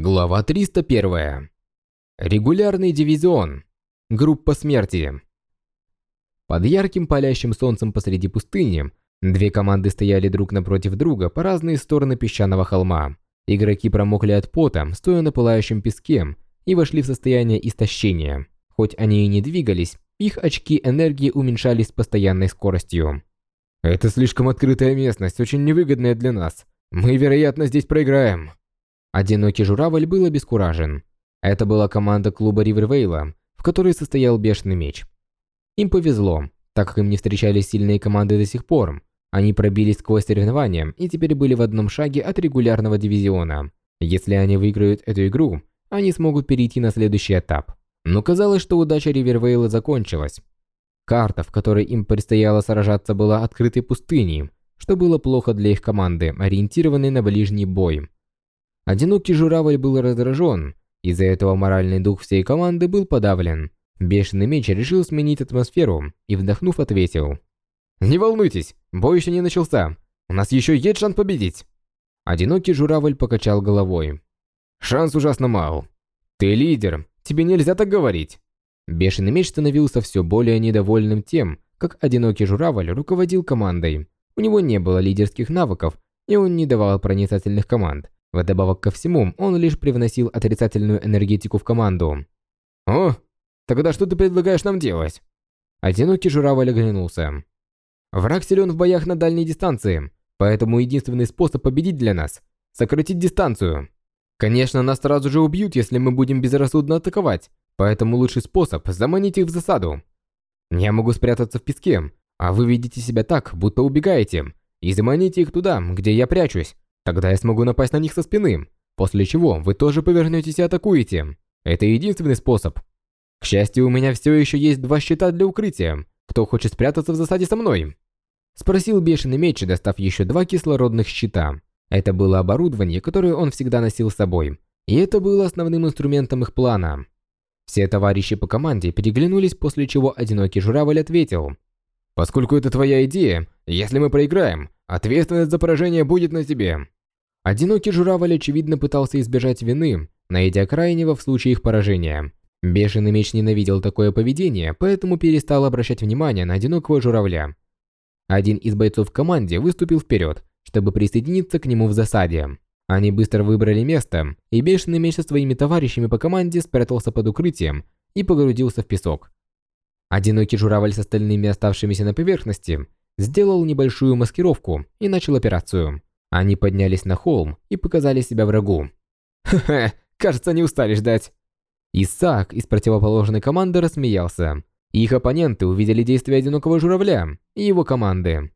Глава 301. Регулярный дивизион. Группа смерти. Под ярким палящим солнцем посреди пустыни две команды стояли друг напротив друга по разные стороны песчаного холма. Игроки промокли от пота, стоя на пылающем песке, и вошли в состояние истощения. Хоть они и не двигались, их очки энергии уменьшались с постоянной скоростью. «Это слишком открытая местность, очень невыгодная для нас. Мы, вероятно, здесь проиграем», Одинокий журавль был обескуражен. Это была команда клуба Ривервейла, в которой состоял Бешеный Меч. Им повезло, так как им не встречались сильные команды до сих пор. Они пробились сквозь соревнования и теперь были в одном шаге от регулярного дивизиона. Если они выиграют эту игру, они смогут перейти на следующий этап. Но казалось, что удача Ривервейла закончилась. Карта, в которой им предстояло сражаться, была открытой пустыней, что было плохо для их команды, ориентированной на ближний бой. Одинокий журавль был раздражен, из-за этого моральный дух всей команды был подавлен. Бешеный меч решил сменить атмосферу и, вдохнув, ответил. «Не волнуйтесь, бой еще не начался. У нас еще есть шанс победить». Одинокий журавль покачал головой. «Шанс ужасно мал. Ты лидер, тебе нельзя так говорить». Бешеный меч становился все более недовольным тем, как одинокий журавль руководил командой. У него не было лидерских навыков, и он не давал проницательных команд. Вдобавок ко всему, он лишь привносил отрицательную энергетику в команду. «О, тогда что ты предлагаешь нам делать?» Одинокий журавль оглянулся. «Враг силен в боях на дальней дистанции, поэтому единственный способ победить для нас – сократить дистанцию. Конечно, нас сразу же убьют, если мы будем безрассудно атаковать, поэтому лучший способ – заманить их в засаду. Я могу спрятаться в песке, а вы ведите себя так, будто убегаете, и заманите их туда, где я прячусь, Тогда я смогу напасть на них со спины, после чего вы тоже повернетесь и атакуете. Это единственный способ. К счастью, у меня все еще есть два щита для укрытия. Кто хочет спрятаться в засаде со мной? Спросил бешеный меч, достав еще два кислородных щита. Это было оборудование, которое он всегда носил с собой. И это было основным инструментом их плана. Все товарищи по команде переглянулись, после чего одинокий журавль ответил. «Поскольку это твоя идея, если мы проиграем, ответственность за поражение будет на тебе. Одинокий журавль, очевидно, пытался избежать вины, найдя крайнего в случае их поражения. Бешеный меч ненавидел такое поведение, поэтому перестал обращать внимание на одинокого журавля. Один из бойцов в команде выступил вперед, чтобы присоединиться к нему в засаде. Они быстро выбрали место, и Бешеный меч со своими товарищами по команде спрятался под укрытием и погрузился в песок. Одинокий журавль с остальными оставшимися на поверхности сделал небольшую маскировку и начал операцию. Они поднялись на холм и показали себя врагу. «Ха-ха, кажется, не устали ждать». Исаак из противоположной команды рассмеялся. Их оппоненты увидели действия одинокого журавля и его команды.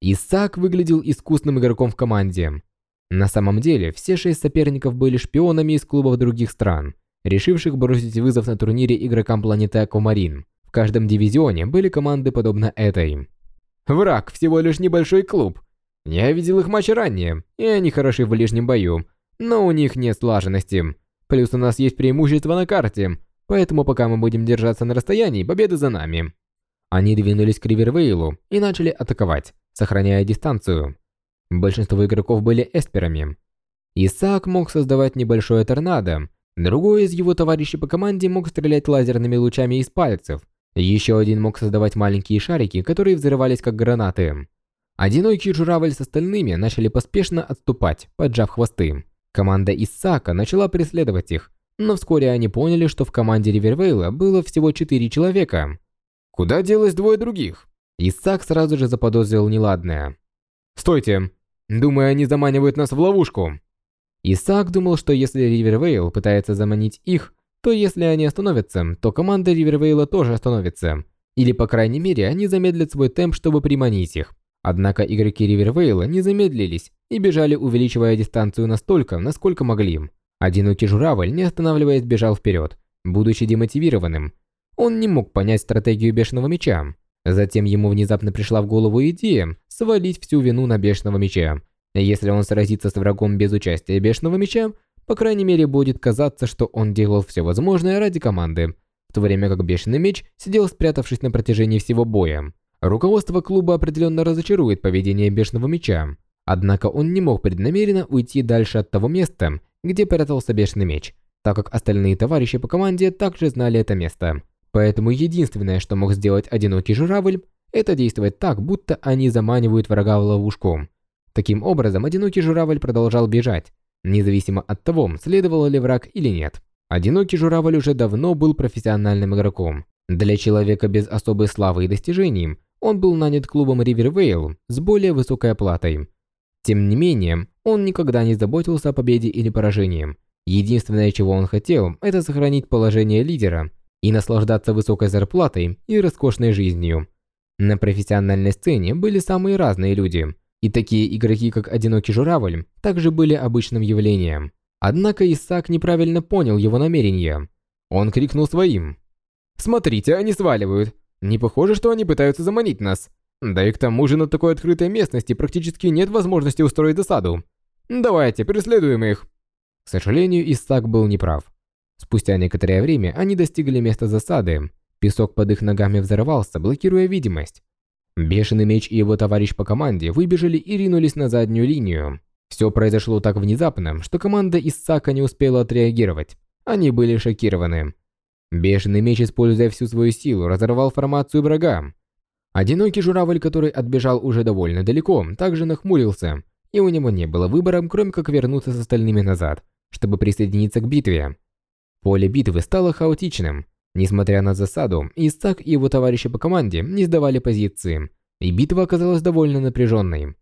Исаак выглядел искусным игроком в команде. На самом деле, все шесть соперников были шпионами из клубов других стран, решивших бросить вызов на турнире игрокам планеты Аквамарин. В каждом дивизионе были команды подобно этой. Враг всего лишь небольшой клуб, я видел их матчи ранее, и они хороши в ближнем бою, но у них нет слаженности. Плюс у нас есть преимущество на карте, поэтому пока мы будем держаться на расстоянии, победа за нами. Они двинулись к Ривервейлу и начали атаковать, сохраняя дистанцию. Большинство игроков были эсперами. Исаак мог создавать небольшое торнадо, другой из его товарищей по команде мог стрелять лазерными лучами из пальцев, еще один мог создавать маленькие шарики, которые взрывались как гранаты. Одинокий журавль с остальными начали поспешно отступать, поджав хвосты. Команда Исака начала преследовать их, но вскоре они поняли, что в команде Ривервейла было всего четыре человека. Куда делось двое других? Исаак сразу же заподозрил неладное. «Стойте! Думаю, они заманивают нас в ловушку!» Исаак думал, что если Ривервейл пытается заманить их, то если они остановятся, то команда Ривервейла тоже остановится. Или, по крайней мере, они замедлят свой темп, чтобы приманить их. Однако игроки Ривервейла не замедлились и бежали, увеличивая дистанцию настолько, насколько могли. Одинокий журавль, не останавливаясь, бежал вперед, будучи демотивированным. Он не мог понять стратегию Бешеного Меча. Затем ему внезапно пришла в голову идея свалить всю вину на Бешеного Меча. Если он сразится с врагом без участия Бешеного Меча, по крайней мере будет казаться, что он делал все возможное ради команды, в то время как Бешеный Меч сидел спрятавшись на протяжении всего боя. Руководство клуба определенно разочарует поведение Бешеного Меча, однако он не мог преднамеренно уйти дальше от того места, где прятался бешеный меч, так как остальные товарищи по команде также знали это место. Поэтому единственное, что мог сделать одинокий журавль, это действовать так, будто они заманивают врага в ловушку. Таким образом, одинокий журавль продолжал бежать, независимо от того, следовал ли враг или нет. Одинокий журавль уже давно был профессиональным игроком. Для человека без особой славы и достижений, он был нанят клубом Ривервейл с более высокой оплатой. Тем не менее, он никогда не заботился о победе или поражении. Единственное, чего он хотел, это сохранить положение лидера и наслаждаться высокой зарплатой и роскошной жизнью. На профессиональной сцене были самые разные люди, и такие игроки, как Одинокий Журавль, также были обычным явлением. Однако Исаак неправильно понял его намерения. Он крикнул своим. «Смотрите, они сваливают. Не похоже, что они пытаются заманить нас. Да и к тому же на такой открытой местности практически нет возможности устроить засаду. Давайте, преследуем их». К сожалению, Исаак был неправ. Спустя некоторое время они достигли места засады. Песок под их ногами взорвался, блокируя видимость. Бешеный меч и его товарищ по команде выбежали и ринулись на заднюю линию. Все произошло так внезапно, что команда Исака не успела отреагировать. Они были шокированы. Бешеный меч, используя всю свою силу, разорвал формацию врага. Одинокий журавль, который отбежал уже довольно далеко, также нахмурился, и у него не было выбора, кроме как вернуться с остальными назад, чтобы присоединиться к битве. Поле битвы стало хаотичным. Несмотря на засаду, Исаак и его товарищи по команде не сдавали позиции, и битва оказалась довольно напряженной.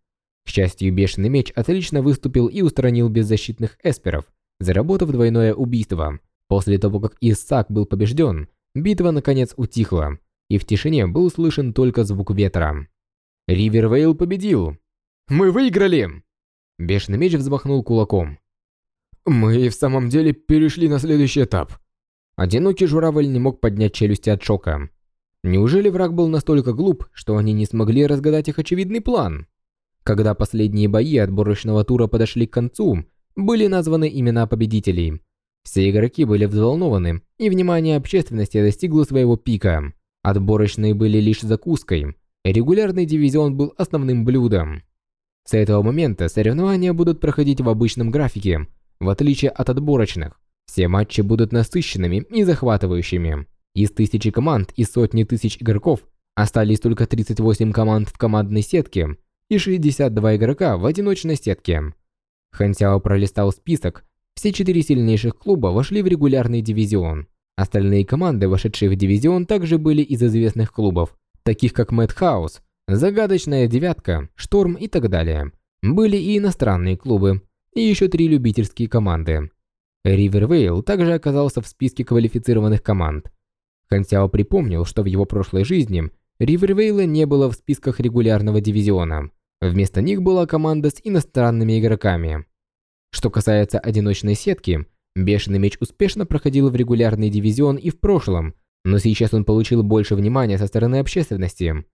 К счастью, Бешеный Меч отлично выступил и устранил беззащитных эсперов, заработав двойное убийство. После того, как Исаак был побежден, битва наконец утихла, и в тишине был слышен только звук ветра. Ривервейл победил! Мы выиграли! Бешеный меч взмахнул кулаком. Мы в самом деле перешли на следующий этап. Одинокий журавль не мог поднять челюсти от шока. Неужели враг был настолько глуп, что они не смогли разгадать их очевидный план? Когда последние бои отборочного тура подошли к концу, были названы имена победителей. Все игроки были взволнованы, и внимание общественности достигло своего пика. Отборочные были лишь закуской, регулярный дивизион был основным блюдом. С этого момента соревнования будут проходить в обычном графике, в отличие от отборочных. Все матчи будут насыщенными и захватывающими. Из тысячи команд и сотни тысяч игроков остались только 38 команд в командной сетке и 62 игрока в одиночной сетке. Хан Сяо пролистал список. Все четыре сильнейших клуба вошли в регулярный дивизион. Остальные команды, вошедшие в дивизион, также были из известных клубов, таких как Мэтхаус, Загадочная Девятка, Шторм и так далее. Были и иностранные клубы, и еще три любительские команды. Ривервейл также оказался в списке квалифицированных команд. Хан припомнил, что в его прошлой жизни Ривервейла не было в списках регулярного дивизиона. Вместо них была команда с иностранными игроками. Что касается одиночной сетки, Бешеный Меч успешно проходил в регулярный дивизион и в прошлом, но сейчас он получил больше внимания со стороны общественности.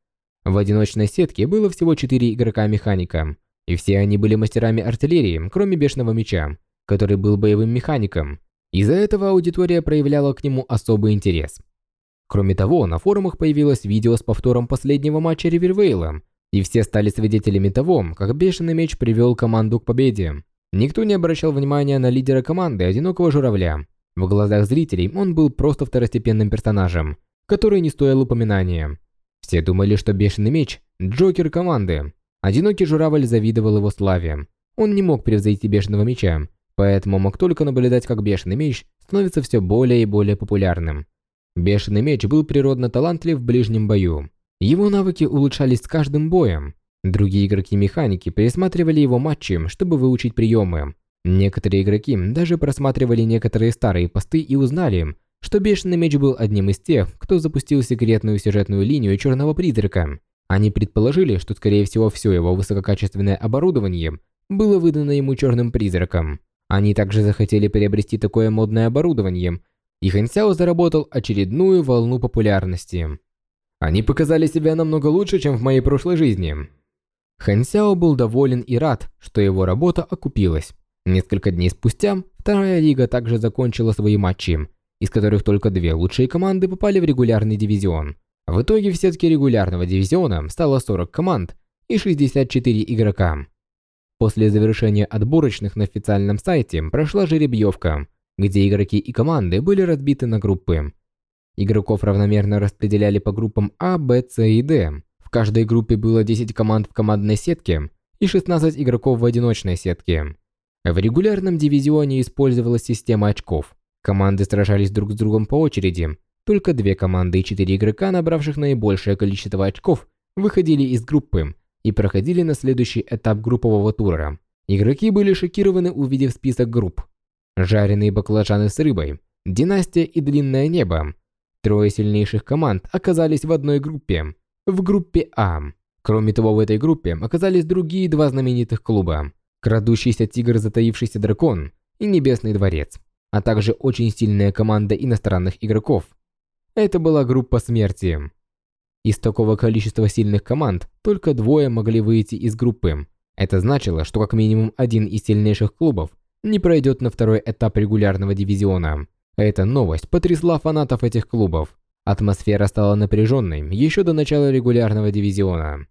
В одиночной сетке было всего 4 игрока-механика, и все они были мастерами артиллерии, кроме Бешеного Меча, который был боевым механиком. Из-за этого аудитория проявляла к нему особый интерес. Кроме того, на форумах появилось видео с повтором последнего матча Ривервейла, и все стали свидетелями того, как Бешеный Меч привел команду к победе. Никто не обращал внимания на лидера команды Одинокого Журавля. В глазах зрителей он был просто второстепенным персонажем, который не стоил упоминания. Все думали, что Бешеный Меч – Джокер команды. Одинокий Журавль завидовал его славе. Он не мог превзойти Бешеного Меча, поэтому мог только наблюдать, как Бешеный Меч становится все более и более популярным. Бешеный Меч был природно талантлив в ближнем бою. Его навыки улучшались с каждым боем. Другие игроки-механики пересматривали его матчи, чтобы выучить приемы. Некоторые игроки даже просматривали некоторые старые посты и узнали, что Бешеный Меч был одним из тех, кто запустил секретную сюжетную линию Черного Призрака. Они предположили, что скорее всего все его высококачественное оборудование было выдано ему Черным Призраком. Они также захотели приобрести такое модное оборудование, и Хан Сяо заработал очередную волну популярности. Они показали себя намного лучше, чем в моей прошлой жизни. Хан Сяо был доволен и рад, что его работа окупилась. Несколько дней спустя, вторая лига также закончила свои матчи, из которых только две лучшие команды попали в регулярный дивизион. В итоге в сетке регулярного дивизиона стало 40 команд и 64 игрока. После завершения отборочных на официальном сайте прошла жеребьевка, где игроки и команды были разбиты на группы. Игроков равномерно распределяли по группам А, Б, С и Д. В каждой группе было 10 команд в командной сетке и 16 игроков в одиночной сетке. В регулярном дивизионе использовалась система очков. Команды сражались друг с другом по очереди. Только две команды и четыре игрока, набравших наибольшее количество очков, выходили из группы и проходили на следующий этап группового тура. Игроки были шокированы, увидев список групп. Жареные баклажаны с рыбой, Династия и Длинное небо. Трое сильнейших команд оказались в одной группе, в группе А. Кроме того, в этой группе оказались другие два знаменитых клуба. Крадущийся тигр, затаившийся дракон и Небесный дворец, а также очень сильная команда иностранных игроков. Это была группа смерти. Из такого количества сильных команд только двое могли выйти из группы. Это значило, что как минимум один из сильнейших клубов не пройдет на второй этап регулярного дивизиона. Эта новость потрясла фанатов этих клубов. Атмосфера стала напряженной еще до начала регулярного дивизиона.